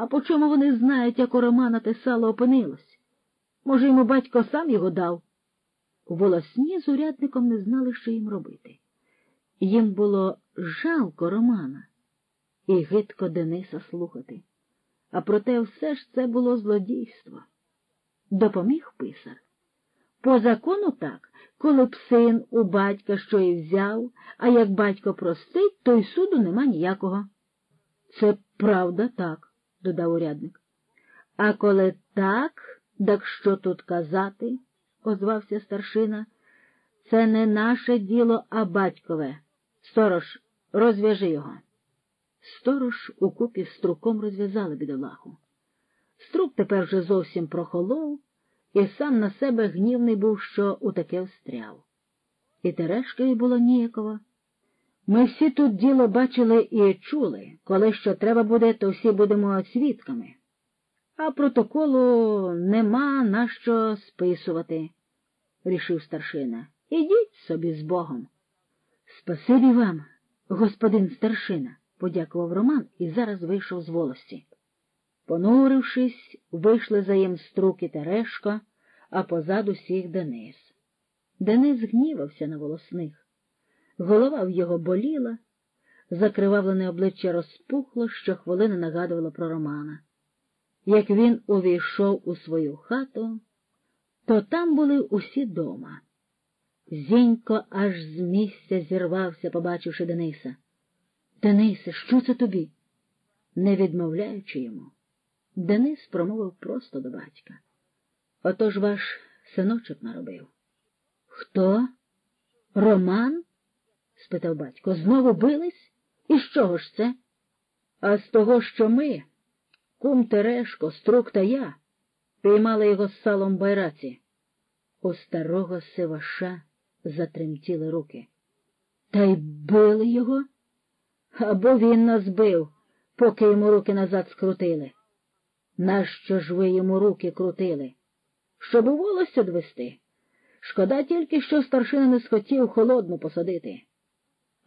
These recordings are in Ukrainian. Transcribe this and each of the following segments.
А по чому вони знають, як у Романа те сало опинилось? Може, йому батько сам його дав? Волосні з урядником не знали, що їм робити. Їм було жалко Романа і гидко Дениса слухати. А проте все ж це було злодійство. Допоміг писар. По закону так, коли б син у батька що і взяв, а як батько простить, то й суду нема ніякого. Це правда так, додав урядник. А коли так, так що тут казати? озвався старшина. Це не наше діло, а батькове. Сторож, розв'яжи його. Сторож укупі з струком розв'язали бідолаху. Струк тепер вже зовсім прохолов і сам на себе гнівний був, що у таке встряв. І Терешкові було ніяково. Ми всі тут діло бачили і чули, коли що треба буде, то всі будемо свідками. А протоколу нема на що списувати, рішив старшина. Ідіть собі з Богом. Спасибі вам, господин старшина, подякував Роман і зараз вийшов з волості. Понурившись, вийшли за їм струки Терешко, а позаду всіх Денис. Денис гнівався на волосних. Голова в його боліла, закривавлене обличчя розпухло, що хвилини нагадувало про Романа. Як він увійшов у свою хату, то там були усі дома. Зінько аж з місця зірвався, побачивши Дениса. Денисе, що це тобі? Не відмовляючи йому, Денис промовив просто до батька. Отож ваш синочок наробив. Хто? Роман? Спитав батько. Знову бились? І з чого ж це? А з того, що ми, кум Терешко, струк та я, піймали його з салом байраці. У старого сиваша затремтіли руки. Та й били його? Або він нас бив, поки йому руки назад скрутили. Нащо ж ви йому руки крутили? Щоб волосся одвести? Шкода тільки, що старшина не схотів холодну посадити.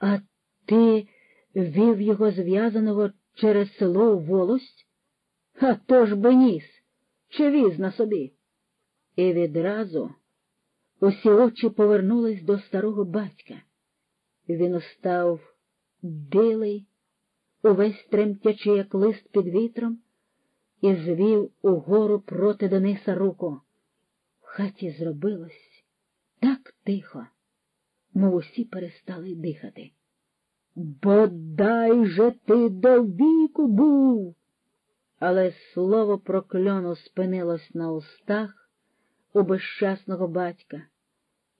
А ти вів його зв'язаного через село в волость? А то ж би ніс, чи віз на собі? І відразу усі очі повернулись до старого батька. Він устав білий, увесь тремтячи, як лист під вітром, і звів угору проти Дениса руку. В хаті зробилось так тихо, мов усі перестали дихати. Бодай же ти до віку був. Але слово прокльону спинилось на устах у безщасного батька,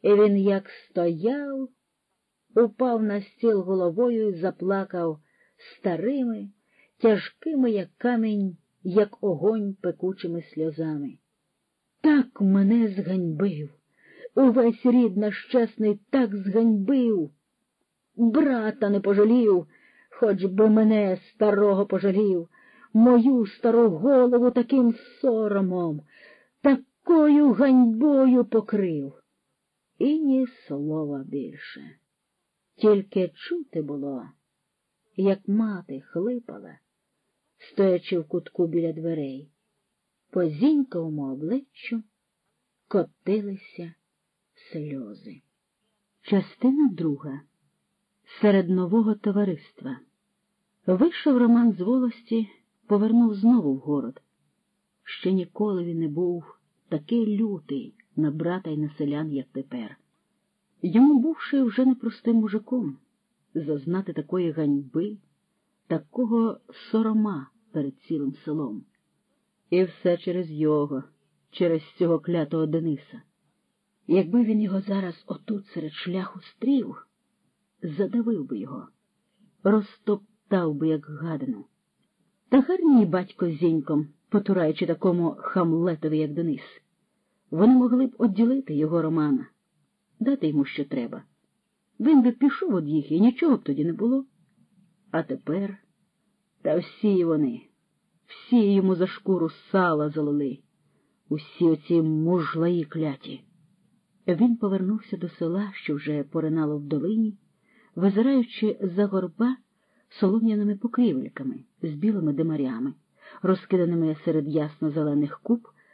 і він як стояв, упав на стіл головою і заплакав старими, тяжкими, як камінь, як огонь пекучими сльозами. Так мене зганьбив, увесь рід нещасний так зганьбив. Брата не пожалів, хоч би мене старого пожалів, мою стару голову таким соромом, такою ганьбою покрив. І ні слова більше. Тільки чути було, як мати хлипала, стоячи в кутку біля дверей, по зіньковому обличчю котилися сльози. Частина друга серед нового товариства. Вийшов Роман з волості, повернув знову в город. Ще ніколи він не був такий лютий на брата й на селян, як тепер. Йому бувши вже непростим мужиком, зазнати такої ганьби, такого сорома перед цілим селом. І все через його, через цього клятого Дениса. Якби він його зараз отут серед шляху стрів, задавив би його, розтоптав би, як гадину. Та гарній батько з зіньком, потураючи такому хамлетові, як Денис. Вони могли б одділити його Романа, дати йому що треба. Він би пішов від їх і нічого б тоді не було. А тепер та всі вони, всі йому за шкуру сала залили, усі оці мужлаї кляті. Він повернувся до села, що вже поринало в долині визираючи за горба солом'яними покрівельками з білими димарями, розкиданими серед ясно зелених куб,